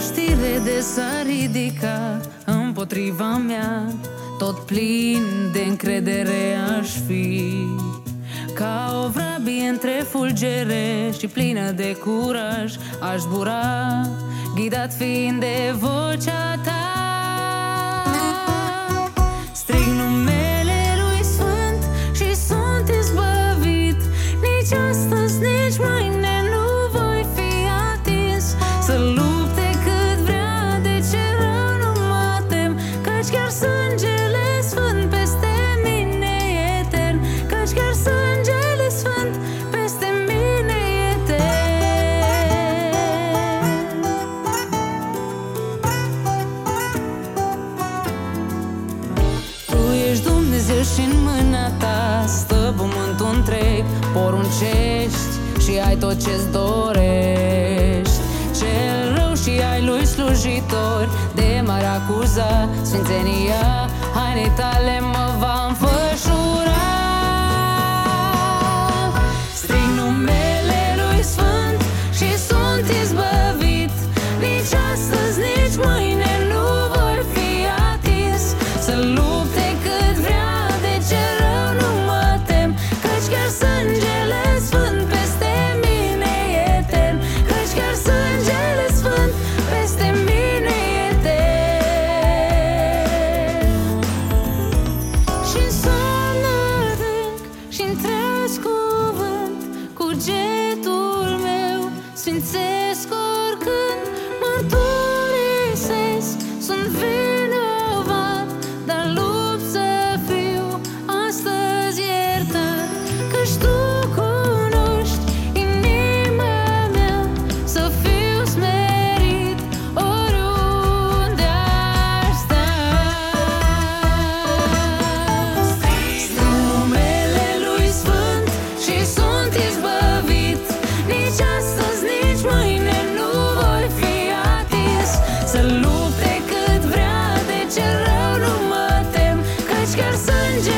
știre de s-a ridica împotriva mea. Tot plin de încredere aș fi. Ca o vrabie între fulgere și plină de curaj Aș zbura, ghidat fiind de vocea ta chiar sângele sfânt peste mine e etern. Căci chiar sângele sfânt peste mine e etern. Tu ești Dumnezeu și în mâna ta Stă pământul întreg. Poruncești și ai tot ce-ți dorești. Cel rău și ai lui slujitori De mare acuza Sfințenia hainei tale mă va înfășura. Strig numele lui Sfânt Și sunt izbăvit Nici astăzi, nici mâine sfințesc oricând Mărturisesc, sunt vinovat